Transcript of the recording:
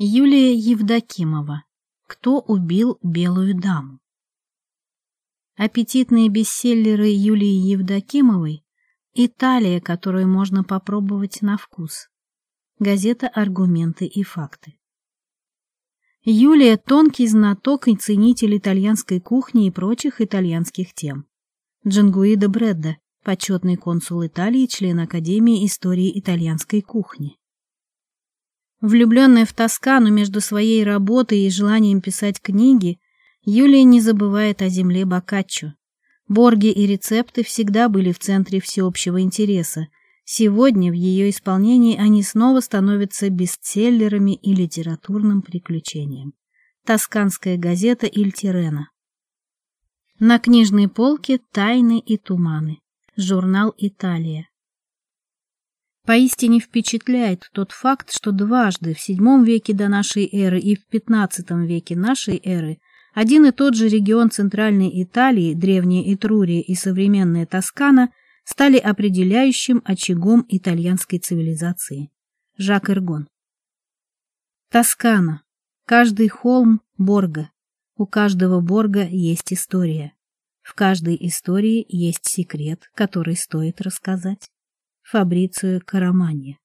Юлия Евдокимова. Кто убил белую даму? Аппетитные бестселлеры Юлии Евдокимовой – Италия, которую можно попробовать на вкус. Газета «Аргументы и факты». Юлия – тонкий знаток и ценитель итальянской кухни и прочих итальянских тем. Джангуида Бредда – почетный консул Италии, член Академии истории итальянской кухни. Влюбленная в Тоскану между своей работой и желанием писать книги, Юлия не забывает о земле Бокаччо. Борги и рецепты всегда были в центре всеобщего интереса. Сегодня в ее исполнении они снова становятся бестселлерами и литературным приключением. Тосканская газета «Ильтирена». На книжной полке «Тайны и туманы». Журнал «Италия». Поистине впечатляет тот факт, что дважды в VII веке до нашей эры и в XV веке нашей эры один и тот же регион Центральной Италии, древняя Этрурия и современная Тоскана стали определяющим очагом итальянской цивилизации. Жак Эргон. Тоскана. Каждый холм – Борга. У каждого Борга есть история. В каждой истории есть секрет, который стоит рассказать. Фабрицио Карамани.